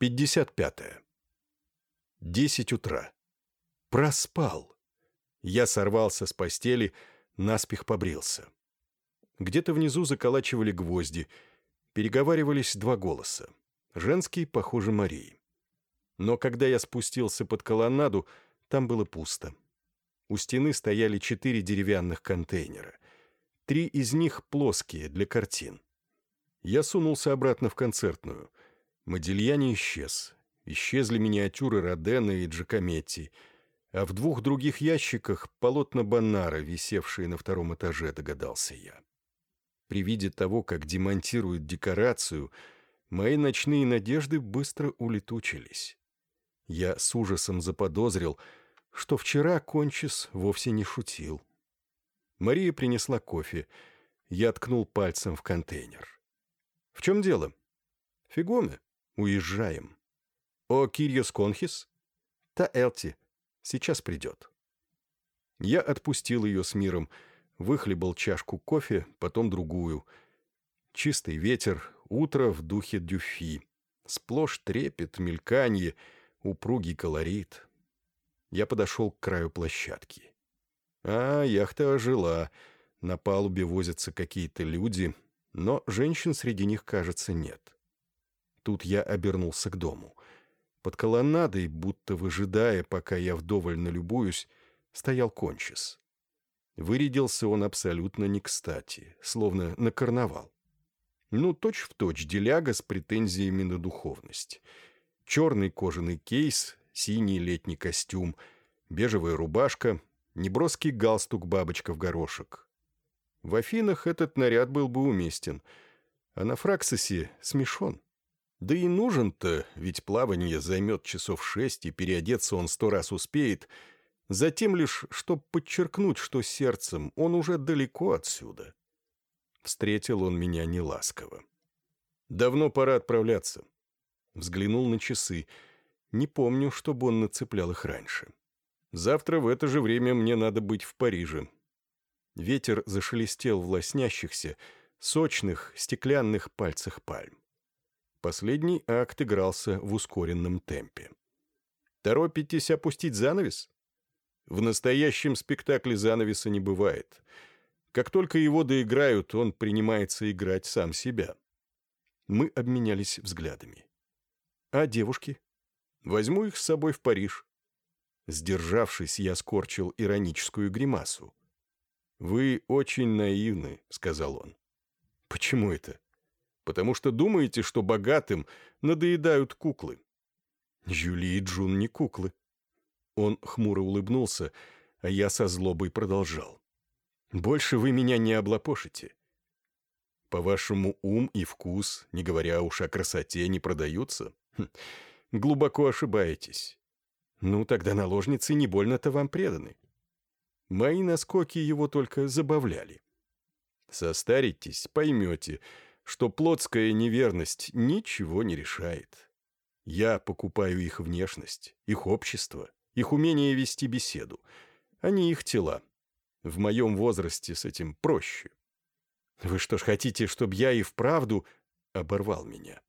55. -е. Десять утра. Проспал. Я сорвался с постели, наспех побрился. Где-то внизу заколачивали гвозди. Переговаривались два голоса. Женский, похоже, Марии. Но когда я спустился под колоннаду, там было пусто. У стены стояли четыре деревянных контейнера. Три из них плоские, для картин. Я сунулся обратно в концертную. Модильяне исчез. Исчезли миниатюры Родена и Джакометти. А в двух других ящиках полотна Боннара, висевшие на втором этаже, догадался я. При виде того, как демонтируют декорацию, мои ночные надежды быстро улетучились. Я с ужасом заподозрил, что вчера Кончис вовсе не шутил. Мария принесла кофе. Я ткнул пальцем в контейнер. «В чем дело?» «Фигоме. Уезжаем». «О Кирьос Конхис?» «Та Элти. Сейчас придет». Я отпустил ее с миром, выхлебал чашку кофе, потом другую. Чистый ветер, утро в духе дюфи. Сплошь трепет, мельканье, упругий колорит. Я подошел к краю площадки. А, яхта ожила. На палубе возятся какие-то люди, но женщин среди них, кажется, нет. Тут я обернулся к дому. Под колоннадой, будто выжидая, пока я вдоволь налюбуюсь, стоял кончис. Вырядился он абсолютно не кстати, словно на карнавал. Ну, точь-в-точь деляга с претензиями на духовность. Черный кожаный кейс, синий летний костюм, бежевая рубашка, неброский галстук-бабочка в горошек. В Афинах этот наряд был бы уместен, а на Фраксосе смешон. Да и нужен-то, ведь плавание займет часов шесть, и переодеться он сто раз успеет, затем лишь, чтоб подчеркнуть, что сердцем он уже далеко отсюда. Встретил он меня неласково. «Давно пора отправляться». Взглянул на часы. Не помню, чтобы он нацеплял их раньше. Завтра в это же время мне надо быть в Париже. Ветер зашелестел в лоснящихся, сочных, стеклянных пальцах пальм. Последний акт игрался в ускоренном темпе. «Торопитесь опустить занавес?» В настоящем спектакле занавеса не бывает. Как только его доиграют, он принимается играть сам себя. Мы обменялись взглядами. «А девушки?» «Возьму их с собой в Париж». Сдержавшись, я скорчил ироническую гримасу. «Вы очень наивны», — сказал он. «Почему это?» «Потому что думаете, что богатым надоедают куклы». «Юли и Джун не куклы». Он хмуро улыбнулся, а я со злобой продолжал. «Больше вы меня не облапошите. По-вашему, ум и вкус, не говоря уж о красоте, не продаются? Хм, глубоко ошибаетесь. Ну, тогда наложницы не больно-то вам преданы. Мои наскоки его только забавляли. Состаритесь, поймете, что плотская неверность ничего не решает. Я покупаю их внешность, их общество, их умение вести беседу, а не их тела. В моем возрасте с этим проще. Вы что ж хотите, чтобы я и вправду оборвал меня?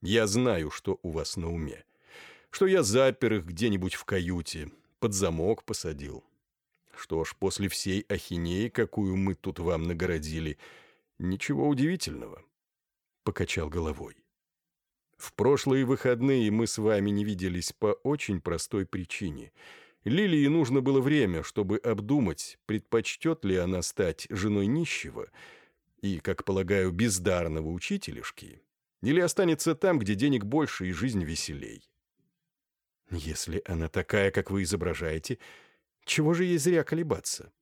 Я знаю, что у вас на уме что я запер их где-нибудь в каюте, под замок посадил. Что ж, после всей ахинеи, какую мы тут вам нагородили, ничего удивительного. Покачал головой. В прошлые выходные мы с вами не виделись по очень простой причине. Лилии нужно было время, чтобы обдумать, предпочтет ли она стать женой нищего и, как полагаю, бездарного учителешки, или останется там, где денег больше и жизнь веселей. Если она такая, как вы изображаете, чего же ей зря колебаться?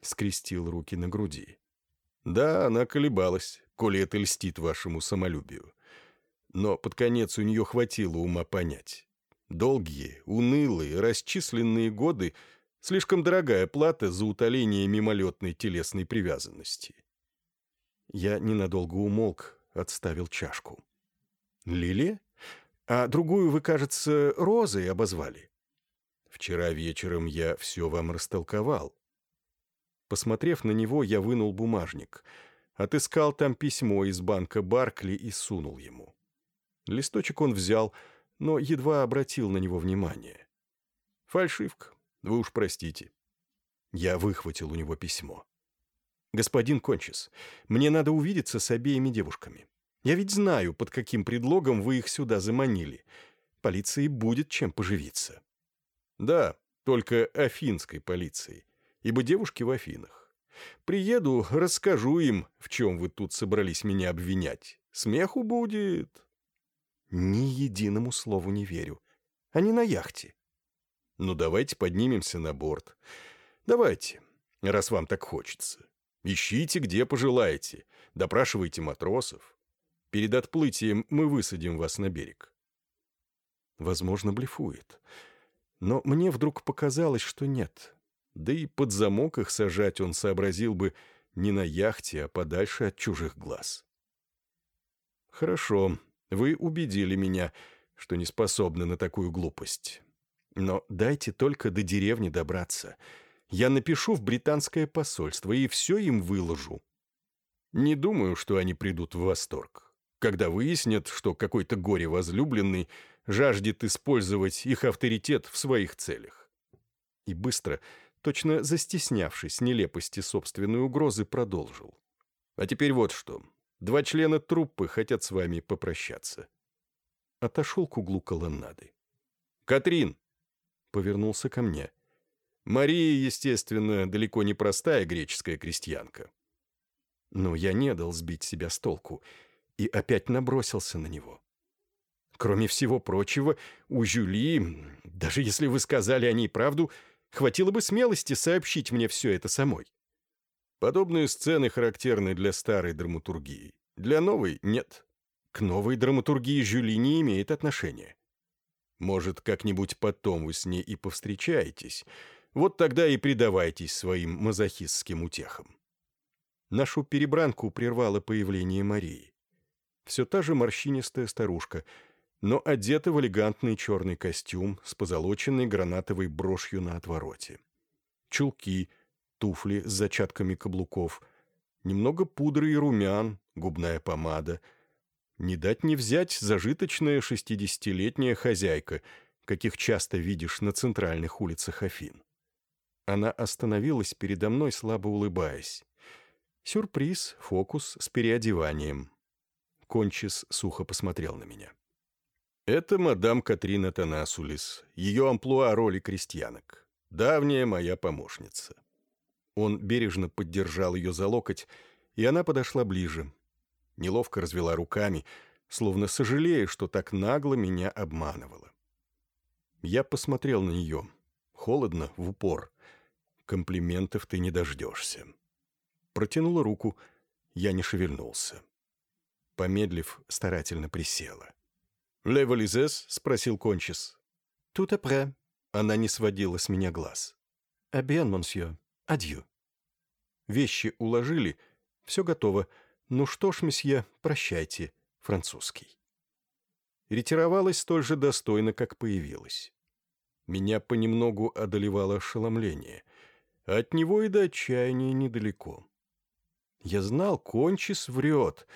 Скрестил руки на груди. Да, она колебалась, коли это льстит вашему самолюбию. Но под конец у нее хватило ума понять. Долгие, унылые, расчисленные годы — слишком дорогая плата за утоление мимолетной телесной привязанности. Я ненадолго умолк, отставил чашку. «Лилия?» А другую вы, кажется, Розой обозвали. Вчера вечером я все вам растолковал. Посмотрев на него, я вынул бумажник. Отыскал там письмо из банка Баркли и сунул ему. Листочек он взял, но едва обратил на него внимание. «Фальшивка, вы уж простите». Я выхватил у него письмо. «Господин Кончис, мне надо увидеться с обеими девушками. Я ведь знаю, под каким предлогом вы их сюда заманили. Полиции будет чем поживиться». «Да, только афинской полиции, ибо девушки в Афинах. Приеду, расскажу им, в чем вы тут собрались меня обвинять. Смеху будет». Ни единому слову не верю. Они на яхте. Ну, давайте поднимемся на борт. Давайте, раз вам так хочется. Ищите, где пожелаете. Допрашивайте матросов. Перед отплытием мы высадим вас на берег. Возможно, блефует. Но мне вдруг показалось, что нет. Да и под замок их сажать он сообразил бы не на яхте, а подальше от чужих глаз. Хорошо, вы убедили меня, что не способны на такую глупость. Но дайте только до деревни добраться. Я напишу в британское посольство и все им выложу. Не думаю, что они придут в восторг, когда выяснят, что какой-то горе-возлюбленный жаждет использовать их авторитет в своих целях. И быстро, точно застеснявшись нелепости собственной угрозы, продолжил. А теперь вот что. Два члена труппы хотят с вами попрощаться. Отошел к углу колоннады. «Катрин!» Повернулся ко мне. Мария, естественно, далеко не простая греческая крестьянка. Но я не дал сбить себя с толку и опять набросился на него. Кроме всего прочего, у Жюли, даже если вы сказали о ней правду, хватило бы смелости сообщить мне все это самой. Подобные сцены характерны для старой драматургии. Для новой — нет. К новой драматургии Жюли не имеет отношения. Может, как-нибудь потом вы с ней и повстречаетесь. Вот тогда и предавайтесь своим мазохистским утехам. Нашу перебранку прервало появление Марии. Все та же морщинистая старушка, но одета в элегантный черный костюм с позолоченной гранатовой брошью на отвороте. Чулки — туфли с зачатками каблуков, немного пудры и румян, губная помада. Не дать не взять зажиточная шестидесятилетняя хозяйка, каких часто видишь на центральных улицах Афин. Она остановилась передо мной, слабо улыбаясь. Сюрприз, фокус с переодеванием. Кончис сухо посмотрел на меня. «Это мадам Катрина Танасулис, ее амплуа роли крестьянок. Давняя моя помощница. Он бережно поддержал ее за локоть, и она подошла ближе. Неловко развела руками, словно сожалея, что так нагло меня обманывала. Я посмотрел на нее. Холодно, в упор. Комплиментов ты не дождешься. Протянула руку. Я не шевельнулся. Помедлив, старательно присела. «Ле вализес?» — спросил Кончис. «Тут апре». Она не сводила с меня глаз. «Абиан, монсье». Адью. Вещи уложили, все готово. Ну что ж, месье, прощайте, французский. Ретировалась столь же достойно, как появилась. Меня понемногу одолевало ошеломление. От него и до отчаяния недалеко. Я знал, Кончис врет,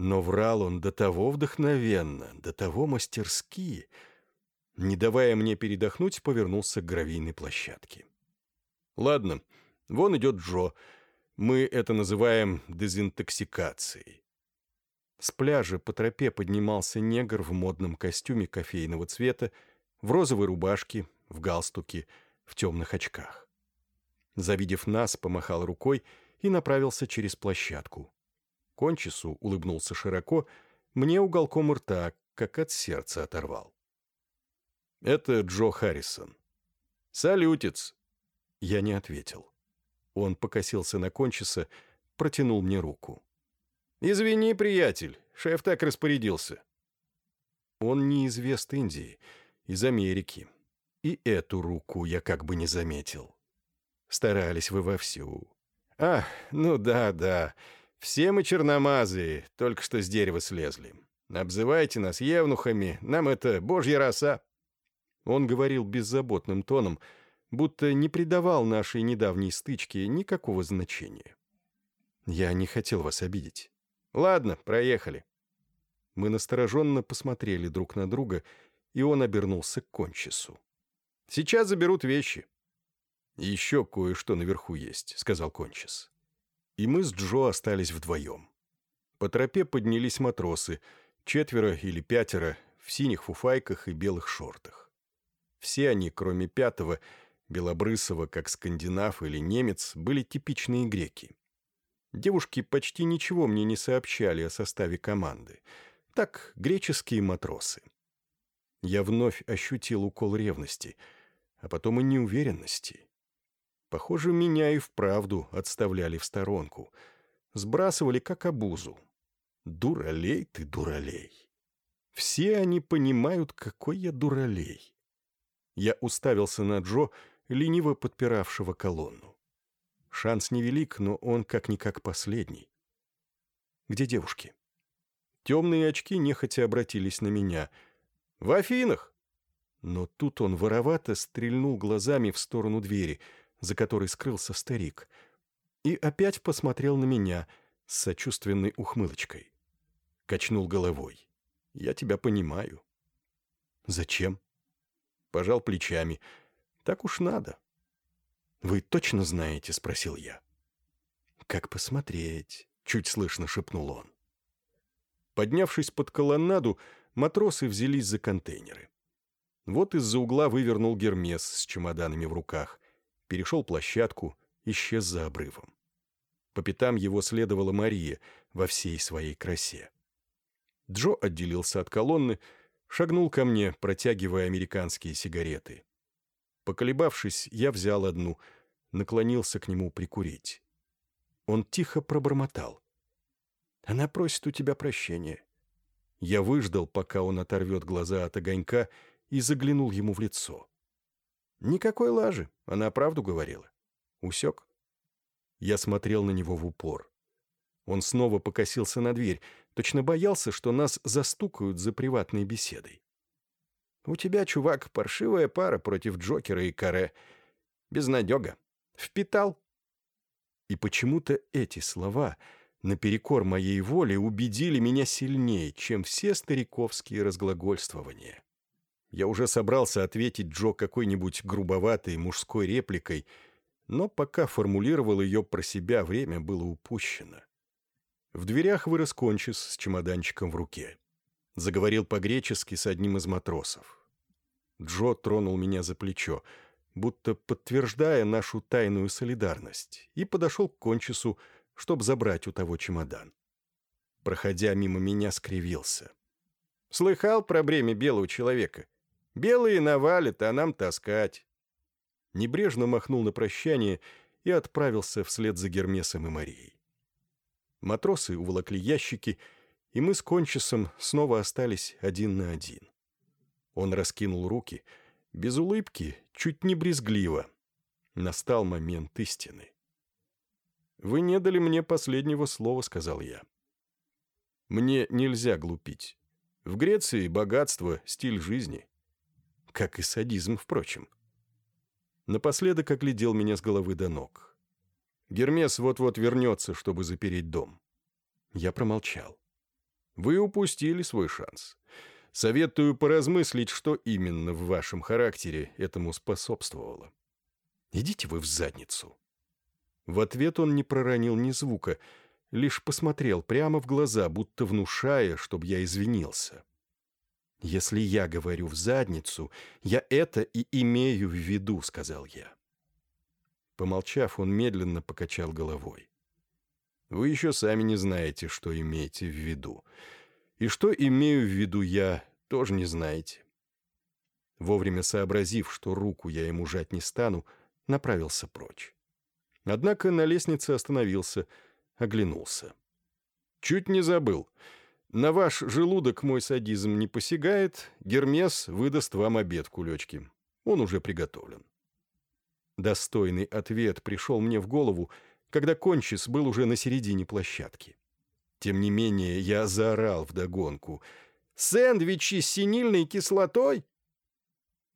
но врал он до того вдохновенно, до того мастерски. Не давая мне передохнуть, повернулся к гравийной площадке. «Ладно, Вон идет Джо. Мы это называем дезинтоксикацией. С пляжа по тропе поднимался негр в модном костюме кофейного цвета, в розовой рубашке, в галстуке, в темных очках. Завидев нас, помахал рукой и направился через площадку. Кончису улыбнулся широко, мне уголком рта, как от сердца оторвал. «Это Джо Харрисон». «Салютец!» Я не ответил. Он покосился на кончиса, протянул мне руку. «Извини, приятель, шеф так распорядился». Он не из Вест-Индии, из Америки. И эту руку я как бы не заметил. Старались вы вовсю. «А, ну да, да. Все мы черномазые, только что с дерева слезли. Обзывайте нас евнухами, нам это божья роса». Он говорил беззаботным тоном, — будто не придавал нашей недавней стычке никакого значения. Я не хотел вас обидеть. Ладно, проехали. Мы настороженно посмотрели друг на друга, и он обернулся к кончису. «Сейчас заберут вещи». «Еще кое-что наверху есть», — сказал кончис. И мы с Джо остались вдвоем. По тропе поднялись матросы, четверо или пятеро, в синих фуфайках и белых шортах. Все они, кроме пятого, белобрысого, как скандинав или немец, были типичные греки. Девушки почти ничего мне не сообщали о составе команды. Так, греческие матросы. Я вновь ощутил укол ревности, а потом и неуверенности. Похоже, меня и вправду отставляли в сторонку. Сбрасывали как обузу. Дуралей ты, дуралей. Все они понимают, какой я дуралей. Я уставился на Джо, лениво подпиравшего колонну. Шанс невелик, но он как-никак последний. Где девушки? Темные очки нехотя обратились на меня. «В Афинах!» Но тут он воровато стрельнул глазами в сторону двери, за которой скрылся старик, и опять посмотрел на меня с сочувственной ухмылочкой. Качнул головой. «Я тебя понимаю». «Зачем?» Пожал плечами. «Так уж надо». «Вы точно знаете?» — спросил я. «Как посмотреть?» — чуть слышно шепнул он. Поднявшись под колоннаду, матросы взялись за контейнеры. Вот из-за угла вывернул Гермес с чемоданами в руках, перешел площадку, исчез за обрывом. По пятам его следовала Мария во всей своей красе. Джо отделился от колонны, шагнул ко мне, протягивая американские сигареты. Поколебавшись, я взял одну, наклонился к нему прикурить. Он тихо пробормотал. «Она просит у тебя прощения». Я выждал, пока он оторвет глаза от огонька, и заглянул ему в лицо. «Никакой лажи, она правду говорила. Усек?» Я смотрел на него в упор. Он снова покосился на дверь, точно боялся, что нас застукают за приватной беседой. У тебя, чувак, паршивая пара против Джокера и Каре. Безнадега. Впитал. И почему-то эти слова, наперекор моей воле, убедили меня сильнее, чем все стариковские разглагольствования. Я уже собрался ответить Джо какой-нибудь грубоватой мужской репликой, но пока формулировал ее про себя, время было упущено. В дверях вырос кончис с чемоданчиком в руке. Заговорил по-гречески с одним из матросов. Джо тронул меня за плечо, будто подтверждая нашу тайную солидарность, и подошел к кончису, чтобы забрать у того чемодан. Проходя мимо меня, скривился. «Слыхал про бремя белого человека? Белые навалят, а нам таскать». Небрежно махнул на прощание и отправился вслед за Гермесом и Марией. Матросы уволокли ящики — и мы с Кончисом снова остались один на один. Он раскинул руки, без улыбки, чуть не брезгливо. Настал момент истины. «Вы не дали мне последнего слова», — сказал я. «Мне нельзя глупить. В Греции богатство — стиль жизни. Как и садизм, впрочем». Напоследок оглядел меня с головы до ног. Гермес вот-вот вернется, чтобы запереть дом. Я промолчал. Вы упустили свой шанс. Советую поразмыслить, что именно в вашем характере этому способствовало. Идите вы в задницу». В ответ он не проронил ни звука, лишь посмотрел прямо в глаза, будто внушая, чтобы я извинился. «Если я говорю в задницу, я это и имею в виду», — сказал я. Помолчав, он медленно покачал головой. Вы еще сами не знаете, что имеете в виду. И что имею в виду я, тоже не знаете. Вовремя сообразив, что руку я ему жать не стану, направился прочь. Однако на лестнице остановился, оглянулся. «Чуть не забыл. На ваш желудок мой садизм не посягает, Гермес выдаст вам обед, кулечки. Он уже приготовлен». Достойный ответ пришел мне в голову, когда кончис был уже на середине площадки. Тем не менее, я заорал вдогонку. «Сэндвичи с синильной кислотой?»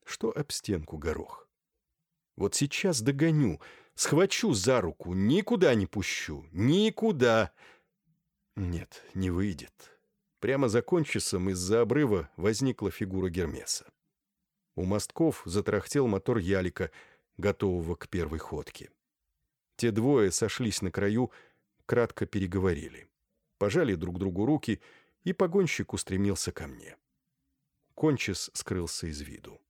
Что об стенку горох? Вот сейчас догоню, схвачу за руку, никуда не пущу, никуда. Нет, не выйдет. Прямо за кончисом из-за обрыва возникла фигура Гермеса. У мостков затрахтел мотор ялика, готового к первой ходке. Те двое сошлись на краю, кратко переговорили. Пожали друг другу руки, и погонщик устремился ко мне. Кончис скрылся из виду.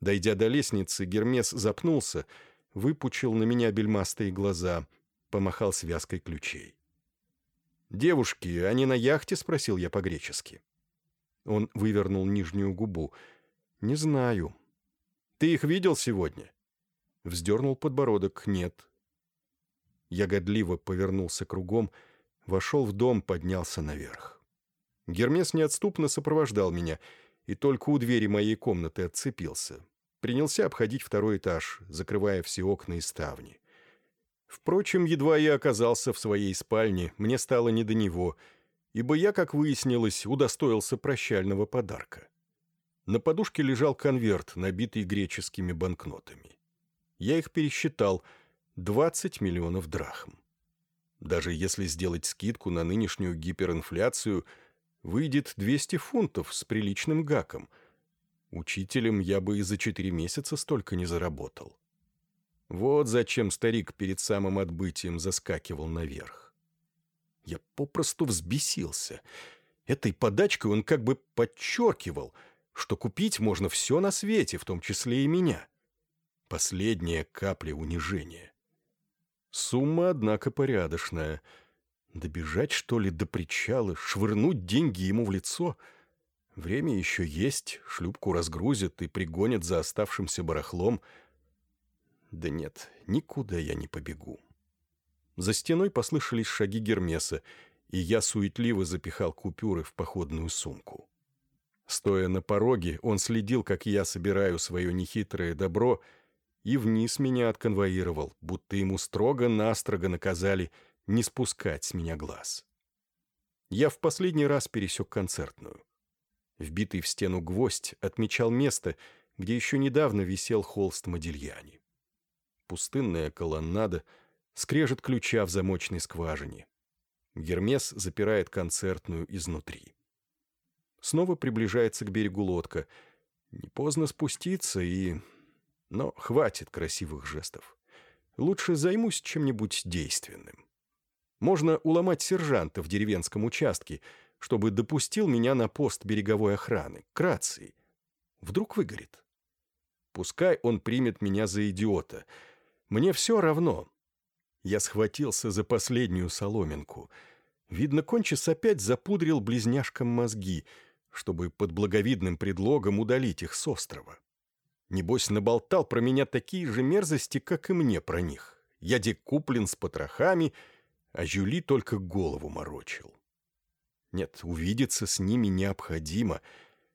Дойдя до лестницы, Гермес запнулся, выпучил на меня бельмастые глаза, помахал связкой ключей. «Девушки, они на яхте?» — спросил я по-гречески. Он вывернул нижнюю губу. «Не знаю». «Ты их видел сегодня?» Вздернул подбородок. «Нет». Я годливо повернулся кругом, вошел в дом, поднялся наверх. Гермес неотступно сопровождал меня и только у двери моей комнаты отцепился. Принялся обходить второй этаж, закрывая все окна и ставни. Впрочем, едва я оказался в своей спальне, мне стало не до него, ибо я, как выяснилось, удостоился прощального подарка. На подушке лежал конверт, набитый греческими банкнотами. Я их пересчитал — 20 миллионов драхм. Даже если сделать скидку на нынешнюю гиперинфляцию — Выйдет 200 фунтов с приличным гаком. Учителем я бы и за четыре месяца столько не заработал. Вот зачем старик перед самым отбытием заскакивал наверх. Я попросту взбесился. Этой подачкой он как бы подчеркивал, что купить можно все на свете, в том числе и меня. Последняя капля унижения. Сумма, однако, порядочная — Добежать, что ли, до причала, швырнуть деньги ему в лицо? Время еще есть, шлюпку разгрузят и пригонят за оставшимся барахлом. Да нет, никуда я не побегу. За стеной послышались шаги Гермеса, и я суетливо запихал купюры в походную сумку. Стоя на пороге, он следил, как я собираю свое нехитрое добро, и вниз меня отконвоировал, будто ему строго-настрого наказали — не спускать с меня глаз. Я в последний раз пересек концертную. Вбитый в стену гвоздь отмечал место, где еще недавно висел холст Модильяни. Пустынная колоннада, скрежет ключа в замочной скважине. Гермес запирает концертную изнутри. Снова приближается к берегу лодка. Не поздно спуститься и... Но хватит красивых жестов. Лучше займусь чем-нибудь действенным. Можно уломать сержанта в деревенском участке, чтобы допустил меня на пост береговой охраны, к рации. Вдруг выгорит. Пускай он примет меня за идиота. Мне все равно. Я схватился за последнюю соломинку. Видно, Кончис опять запудрил близняшкам мозги, чтобы под благовидным предлогом удалить их с острова. Небось, наболтал про меня такие же мерзости, как и мне про них. Я декуплен с потрохами — а Жюли только голову морочил. Нет, увидеться с ними необходимо,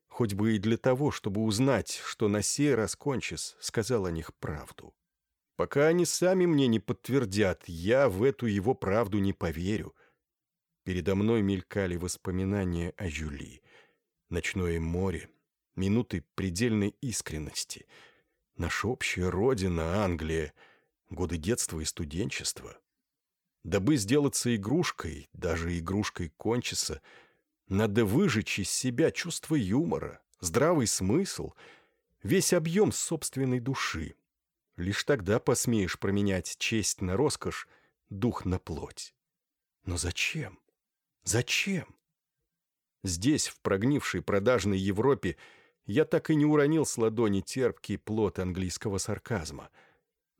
хоть бы и для того, чтобы узнать, что на сей раз Кончис сказал о них правду. Пока они сами мне не подтвердят, я в эту его правду не поверю. Передо мной мелькали воспоминания о Жюли. Ночное море, минуты предельной искренности, наша общая родина, Англия, годы детства и студенчества. Дабы сделаться игрушкой, даже игрушкой кончиса, надо выжечь из себя чувство юмора, здравый смысл, весь объем собственной души. Лишь тогда посмеешь променять честь на роскошь, дух на плоть. Но зачем? Зачем? Здесь, в прогнившей продажной Европе, я так и не уронил с ладони терпкий плод английского сарказма —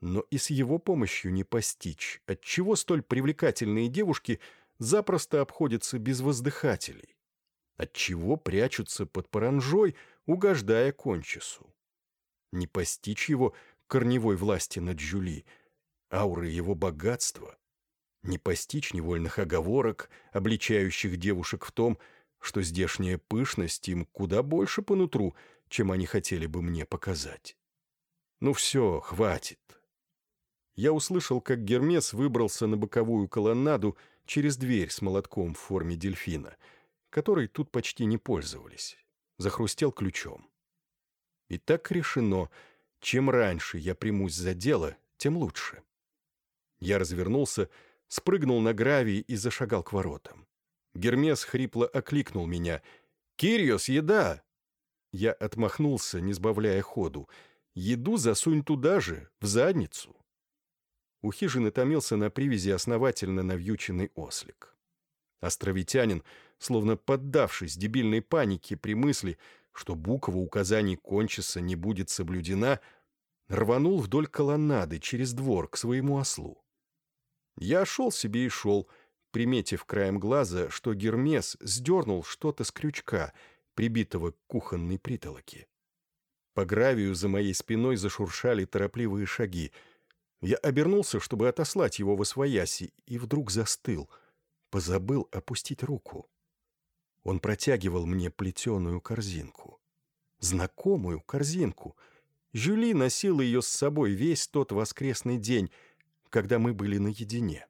но и с его помощью не постичь, отчего столь привлекательные девушки запросто обходятся без воздыхателей, отчего прячутся под паранжой, угождая кончису. Не постичь его корневой власти над Жюли, ауры его богатства, не постичь невольных оговорок, обличающих девушек в том, что здешняя пышность им куда больше по нутру, чем они хотели бы мне показать. Ну все, хватит я услышал, как Гермес выбрался на боковую колоннаду через дверь с молотком в форме дельфина, которой тут почти не пользовались. Захрустел ключом. И так решено, чем раньше я примусь за дело, тем лучше. Я развернулся, спрыгнул на гравий и зашагал к воротам. Гермес хрипло окликнул меня. «Кириос, еда!» Я отмахнулся, не сбавляя ходу. «Еду засунь туда же, в задницу!» У хижины томился на привязи основательно навьюченный ослик. Островитянин, словно поддавшись дебильной панике при мысли, что буква указаний кончиса не будет соблюдена, рванул вдоль колоннады через двор к своему ослу. Я шел себе и шел, приметив краем глаза, что Гермес сдернул что-то с крючка, прибитого к кухонной притолоке. По гравию за моей спиной зашуршали торопливые шаги. Я обернулся, чтобы отослать его во свояси, и вдруг застыл, позабыл опустить руку. Он протягивал мне плетеную корзинку. Знакомую корзинку. Жюли носила ее с собой весь тот воскресный день, когда мы были наедине.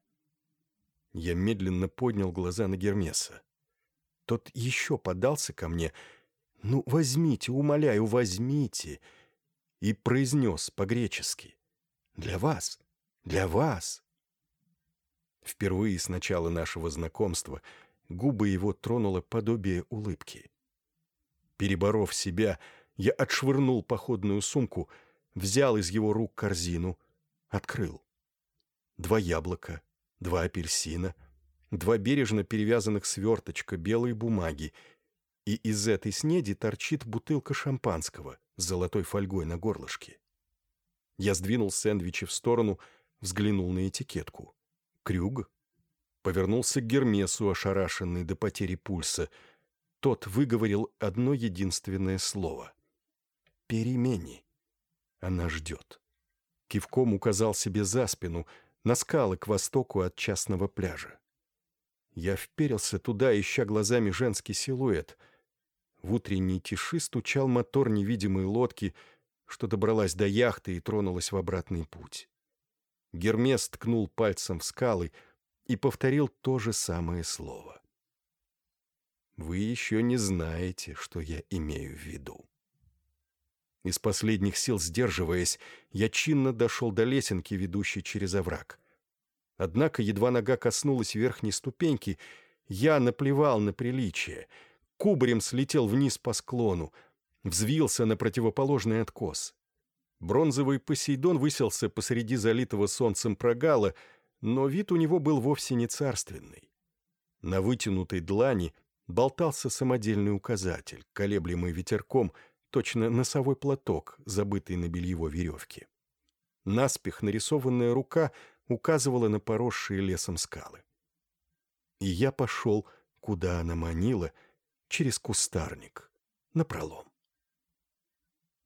Я медленно поднял глаза на Гермеса. Тот еще подался ко мне. «Ну, возьмите, умоляю, возьмите!» И произнес по-гречески. «Для вас! Для вас!» Впервые с начала нашего знакомства губы его тронуло подобие улыбки. Переборов себя, я отшвырнул походную сумку, взял из его рук корзину, открыл. Два яблока, два апельсина, два бережно перевязанных сверточка белой бумаги, и из этой снеди торчит бутылка шампанского с золотой фольгой на горлышке. Я сдвинул сэндвичи в сторону, взглянул на этикетку. Крюг. Повернулся к Гермесу, ошарашенный до потери пульса. Тот выговорил одно единственное слово. «Перемени». Она ждет. Кивком указал себе за спину — на скалы к востоку от частного пляжа. Я вперился туда, ища глазами женский силуэт. В утренней тиши стучал мотор невидимой лодки, что добралась до яхты и тронулась в обратный путь. Гермес ткнул пальцем в скалы и повторил то же самое слово. «Вы еще не знаете, что я имею в виду». Из последних сил сдерживаясь, я чинно дошел до лесенки, ведущей через овраг. Однако едва нога коснулась верхней ступеньки, я наплевал на приличие, кубарем слетел вниз по склону, взвился на противоположный откос. Бронзовый Посейдон выселся посреди залитого солнцем прогала, но вид у него был вовсе не царственный. На вытянутой длани болтался самодельный указатель, колеблемый ветерком — точно носовой платок, забытый на бельевой веревке. Наспех нарисованная рука указывала на поросшие лесом скалы. И я пошел, куда она манила, через кустарник, напролом.